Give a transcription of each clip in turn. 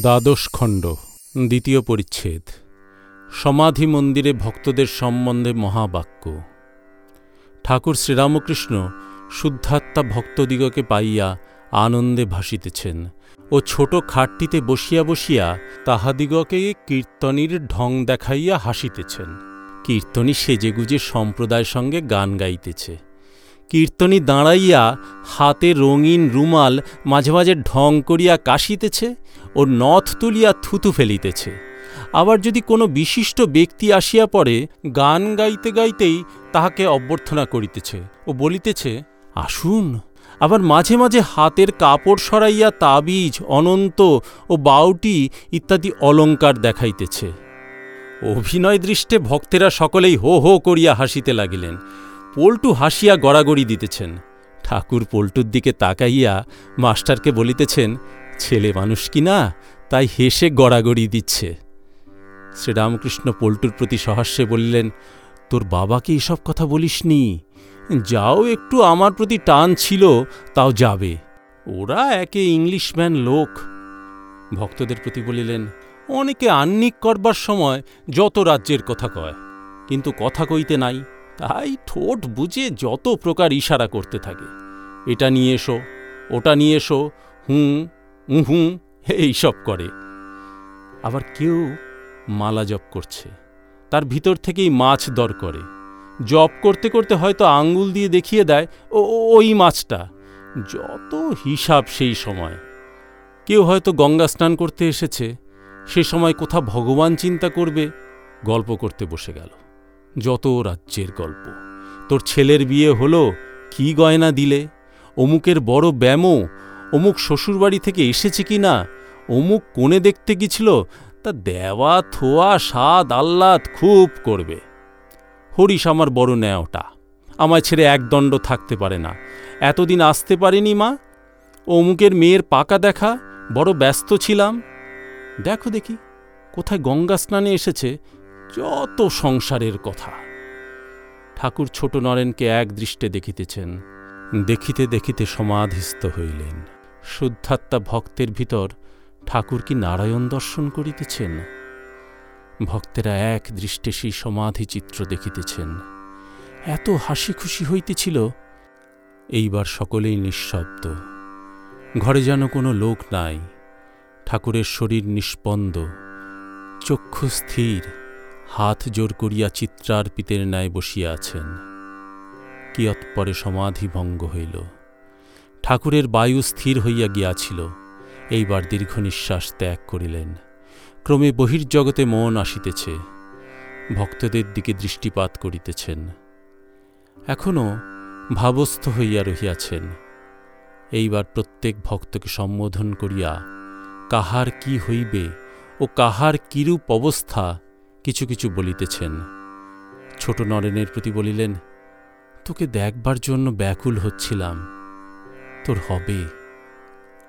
দ্বাদশ খণ্ড, দ্বিতীয় পরিচ্ছেদ। সমাধি মন্দিরে ভক্তদের সম্বন্ধে মহাবাক্য। ঠাকুর শ্রীরামকৃষ্ণ শুদ্ধাত্মা ভক্তদিগকে পাইয়া আনন্দে ভাসিতেছেন ও ছোট খাটটিতে বসিয়া বসিয়া তাহাদিগকে কীর্তনীর ঢং দেখাইয়া হাসিতেছেন। কীর্তনী সেজেগুজে সম্প্রদায় সঙ্গে গান গাইতেছে। কীর্তনী দাঁড়াইয়া হাতে রঙিন রুমাল মাঝে মাঝে ঢং করিয়া কাশিতেছে ও নথ তুলিয়া থুতু ফেলিতেছে। আবার যদি কোনো বিশিষ্ট ব্যক্তি আসিয়া পড়ে, গান গাইতে গাইতেই তাহাকে অভ্যর্থনা করিতেছে ও বলিতেছে, আসুন। আবার মাঝে মাঝে হাতের কাপড় সরাইয়া তাবিজ, অনন্ত ও বাউটি ইত্যাদি অলঙ্কার দেখাইতেছে। অভিনয় দৃষ্টে ভক্তেরা সকলেই হো হো করিয়া হাসিতে লাগিলেন। পল্টু হাসিয়া গড়াগড়ি দিতেছেন। ঠাকুর পল্টুর দিকে তাকাইয়া মাস্টারকে বলিতেছেন, ছেলে মানুষ কি না? তাই হেসে গড়াগড়ি দিচ্ছে। শ্রীরামকৃষ্ণ পল্টুর প্রতি সহাস্যে বললেন, তোর বাবাকে এসব কথা বলিসনি? যাও একটু আমার প্রতি টান ছিল, তাও যাবে। ওরা একে ইংলিশম্যান লোক। ভক্তদের প্রতি বলিলেন, অনেকে আন্নিক করবার সময় যত রাজ্যের কথা কয়, কিন্তু কথা কইতে নাই। তাই ঠোঁট বুঝে যত প্রকার ইশারা করতে থাকে। এটা নিয়ে এসো, ওটা নিয়ে এসো, হুঁ হুঁ এইসব করে। আবার কেউ মালা জপ করছে, তার ভিতর থেকেই মাছ দর করে। জপ করতে করতে হয়তো আঙ্গুল দিয়ে দেখিয়ে দেয়, ও ওই মাছটা। যত হিসাব সেই সময়। কেউ হয়তো গঙ্গা স্নান করতে এসেছে, সে সময় কোথা ভগবান চিন্তা করবে, গল্প করতে বসে গেল। যত রাজ্যের গল্প। তোর ছেলের বিয়ে হলো কি গয়না দিলে? অমুকের বড় ব্যামো, অমুক শ্বশুরবাড়ি থেকে এসেছে কি না অমুক কোণে দেখতে গেছিল তা দেওয়া, থোয়া, স্বাদ, আহ্লাদ খুব করবে। হরিশ আমার বড় ন্যাওটা, আমায় ছেড়ে একদণ্ড থাকতে পারে না। এতদিন আসতে পারেনি মা। অমুকের মেয়ের পাকা দেখা, বড় ব্যস্ত ছিলাম। দেখো দেখি, কোথায় গঙ্গা স্নানে এসেছে যত সংসারের কথা। ঠাকুর ছোট নরেনকে এক দৃষ্টে দেখিতেছেন, দেখিতে দেখিতে সমাধিস্থ হইলেন। শুদ্ধাত্মা ভক্তের ভিতর ঠাকুর কি নারায়ণ দর্শন করিতেছেন? ভক্তেরা এক দৃষ্টে সেই সমাধি চিত্র দেখিতেছেন। এত হাসি খুশি হইতেছিল, এইবার সকলেই নিঃশব্দ। ঘরে যেন কোনো লোক নাই, ঠাকুরের শরীর নিষ্পন্দ, চক্ষু স্থির। হাত জোর করিয়া চিত্রার্পিতের ন্যায় বসিয়া আছেন। কিয়ৎপরে সমাধি ভঙ্গ হইল। ঠাকুরের বায়ু স্থির হইয়া গিয়াছিল। এইবার দীর্ঘ নিঃশ্বাস ত্যাগ করিলেন। ক্রমে বহির্জগতে মন আসিতেছে। ভক্তদের দিকে দৃষ্টিপাত করিতেছেন। এখনও ভাবস্থ হইয়া রহিয়াছেন। এইবার প্রত্যেক ভক্তকে সম্বোধন করিয়া, কাহার কি হইবে ও কাহার কিরূপ অবস্থা কিছু কিছু বলিতেছেন। ছোট নরেনের প্রতি বলিলেন, তোকে দেখবার জন্য ব্যাকুল হচ্ছিলাম। তোর হবে।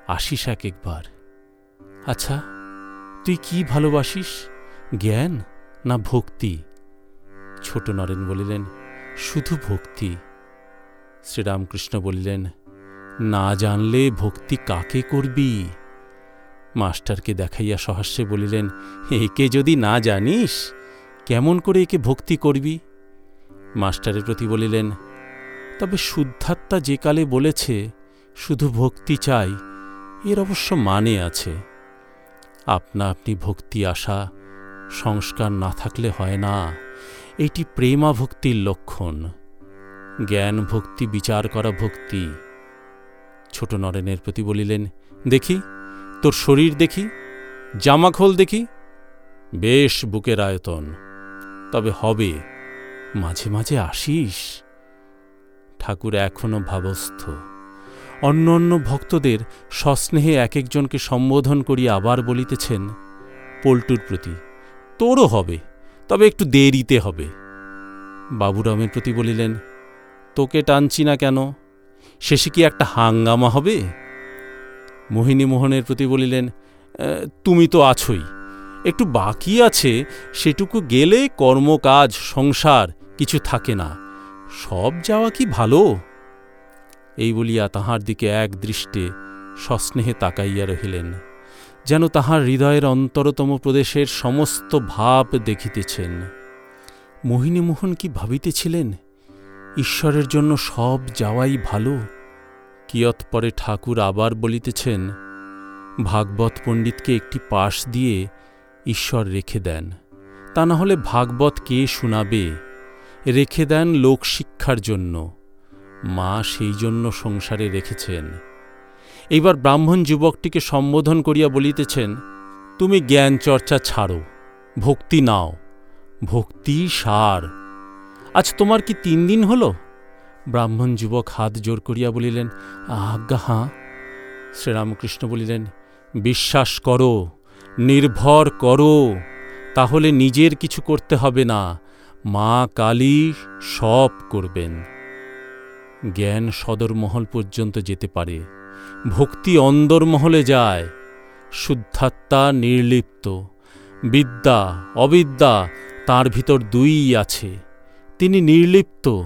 আসিস এক একবার। আচ্ছা তুই কি ভালোবাসিস? জ্ঞান না ভক্তি? ছোট নরেন বলিলেন, শুধু ভক্তি। শ্রীরামকৃষ্ণ বলিলেন, না জানলে ভক্তি কাকে করবি? মাস্টারকে দেখাইয়া সহাস্যে বলিলেন, একে যদি না জানিস, কেমন করে একে ভক্তি করবি? মাস্টারের প্রতি বলিলেন, তবে শুদ্ধাত্মা যে কালে বলেছে, শুধু ভক্তি চাই, এর অবশ্য মানে আছে। আপনা আপনি ভক্তি আসা সংস্কার না থাকলে হয় না, এটি প্রেমা ভক্তির লক্ষণ। জ্ঞান ভক্তি, বিচার করা ভক্তি। ছোট নরেনের প্রতি বলিলেন, দেখি তোর শরীর দেখি, জামাখোল দেখি, বেশ বুকের আয়তন। তবে হবে, মাঝে মাঝে আসিস। ঠাকুর এখনও ভাবস্থ। অন্য অন্য ভক্তদের সস্নেহে এক একজনকে সম্বোধন করিয়া আবার বলিতেছেন, পল্টুর প্রতি, তোরও হবে, তবে একটু দেরিতে হবে। বাবুরামের প্রতি বলিলেন, তোকে টানছি না কেন? শেষে কি একটা হাঙ্গামা হবে? মোহিনী মোহনের প্রতি বলিলেন তুমি তো আছোই। একটু বাকি আছে, সেটুকু গেলে কর্মকাজ, সংসার, কিছু থাকে না। সব যাওয়া কি ভালো? এই বলিয়া তাহার দিকে এক দৃষ্টে সস্নেহে তাকাইয়া রহিলেন, যেন তাহার হৃদয়ের অন্তরতম প্রদেশের সমস্ত ভাব দেখিতেছেন। মোহিনীমোহন কি ভাবিতেছিলেন? ঈশ্বরের জন্য সব যাওয়াই ভালো। কিয়ৎপরে ঠাকুর আবার বলিতেছেন, ভাগবত পণ্ডিতকে একটি পাশ দিয়ে ঈশ্বর রেখে দেন। তা না হলে ভাগবত কে শোনাবে? রেখে দেন লোকশিক্ষার জন্য। মা সেই জন্য সংসারে রেখেছেন। এইবার ব্রাহ্মণ যুবকটিকে সম্বোধন করিয়া বলিতেছেন, তুমি জ্ঞান চর্চা ছাড়ো, ভক্তি নাও, ভক্তি সার। আজ তোমার কি তিন দিন হল? ব্রাহ্মণ যুবক হাত জোর করিয়া বলিলেন, আজ্ঞা, হাঁ। শ্রীরামকৃষ্ণ বলিলেন, বিশ্বাস করো, নির্ভর করো, তাহলে নিজের কিছু করতে হবে না, মা কালী সব করবেন। জ্ঞান সদরমহল পর্যন্ত যেতে পারে, ভক্তি অন্দরমহলে যায়, শুদ্ধাত্মা নির্লিপ্ত, বিদ্যা, অবিদ্যা তার ভিতর দুই আছে, তিনি নির্লিপ্ত।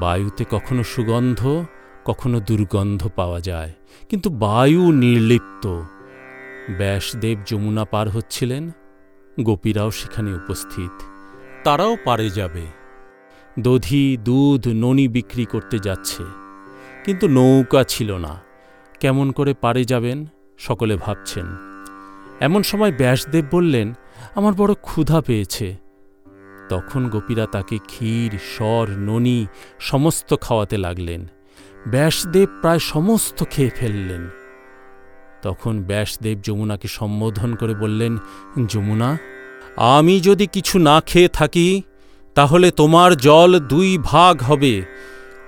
বায়ুতে কখনো সুগন্ধ, কখনো দুর্গন্ধ পাওয়া যায়। কিন্তু বায়ু নির্লিপ্ত। ব্যাসদেব যমুনা পার হচ্ছিলেন। গোপীরাও সেখানে উপস্থিত। তারাও পারে যাবে। দধি, দুধ, ননি বিক্রি করতে যাচ্ছে। কিন্তু নৌকা ছিল না। কেমন করে পারে যাবেন? সকলে ভাবছেন। এমন সময় ব্যাসদেব বললেন, আমার বড় ক্ষুধা পেয়েছে। তখন গোপীরা তাকে ক্ষীর, স্বর, ননি সমস্ত খাওয়াতে লাগলেন। ব্যাসদেব প্রায় সমস্ত খেয়ে ফেললেন। তখন ব্যাসদেব যমুনাকে সম্বোধন করে বললেন, যমুনা, আমি যদি কিছু না খেয়ে থাকি, তাহলে তোমার জল দুই ভাগ হবে,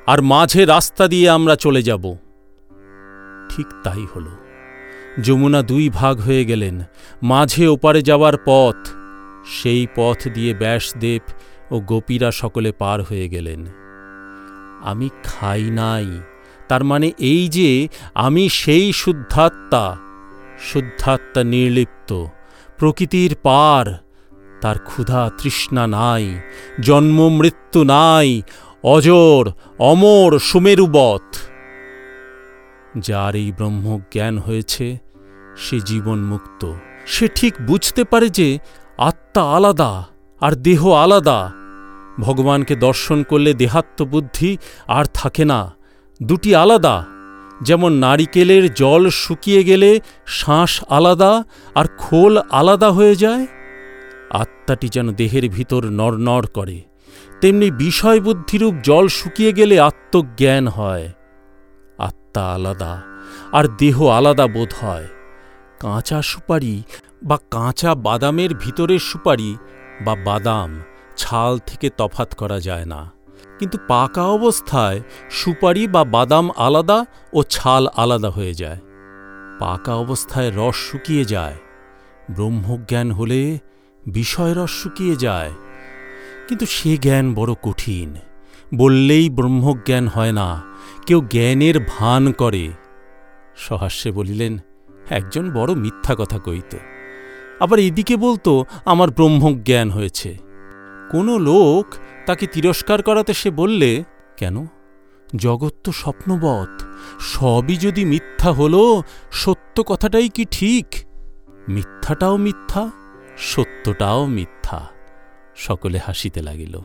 আর মাঝে রাস্তা দিয়ে আমরা চলে যাব। ঠিক তাই হল। যমুনা দুই ভাগ হয়ে গেলেন। মাঝে ওপারে যাওয়ার পথ সেই পথ দিয়ে ব্যাসদেব ও গোপীরা সকলে পার হয়ে গেলেন। আমি খাই নাই, তার মানে এই যে আমি সেই শুদ্ধাত্মা শুদ্ধাত্মা নির্লিপ্ত, প্রকৃতির পার, তার ক্ষুধা তৃষ্ণা নাই, জন্ম মৃত্যু নাই, অজর, অমর সুমেরুবত যার এই ব্রহ্মজ্ঞান হয়েছে, সে জীবন মুক্ত সে ঠিক বুঝতে পারে যে আত্মা আলাদা, আর দেহ আলাদা। ভগবানকে দর্শন করলে দেহাত্মবুদ্ধি আর থাকে না। দুটি আলাদা, যেমন নারিকেলের জল শুকিয়ে গেলে শ্বাস আলাদা আর খোল আলাদা হয়ে যায়। আত্মাটি যেন দেহের ভিতর নড়নড় করে। তেমনি বিষয়বুদ্ধিরূপ জল শুকিয়ে গেলে আত্মজ্ঞান হয়। আত্মা আলাদা, আর দেহ আলাদা বোধ হয়। কাঁচা সুপারি বা কাঁচা বাদামের ভিতরের সুপারি বা বাদাম ছাল থেকে তফাত করা যায় না। কিন্তু পাকা অবস্থায় সুপারি বা বাদাম আলাদা ও ছাল আলাদা হয়ে যায়। পাকা অবস্থায় রস শুকিয়ে যায়। ব্রহ্মজ্ঞান হলে বিষয় রস শুকিয়ে যায়। কিন্তু সে জ্ঞান বড় কঠিন। বললেই ব্রহ্মজ্ঞান হয় না। কেউ জ্ঞানের ভান করে। সহাস্যে বলিলেন, একজন বড় মিথ্যা কথা কইত। আবার এদিকে বলতো, আমার ব্রহ্মজ্ঞান হয়েছে। কোনো লোক তাকে তিরস্কার করাতে সে বললে, কেন? জগৎ তো স্বপ্নবৎ। সবই যদি মিথ্যা হলো, সত্য কথাটাই কি ঠিক? মিথ্যাটাও মিথ্যা, সত্যটাও মিথ্যা। সকলে হাসিতে লাগিল।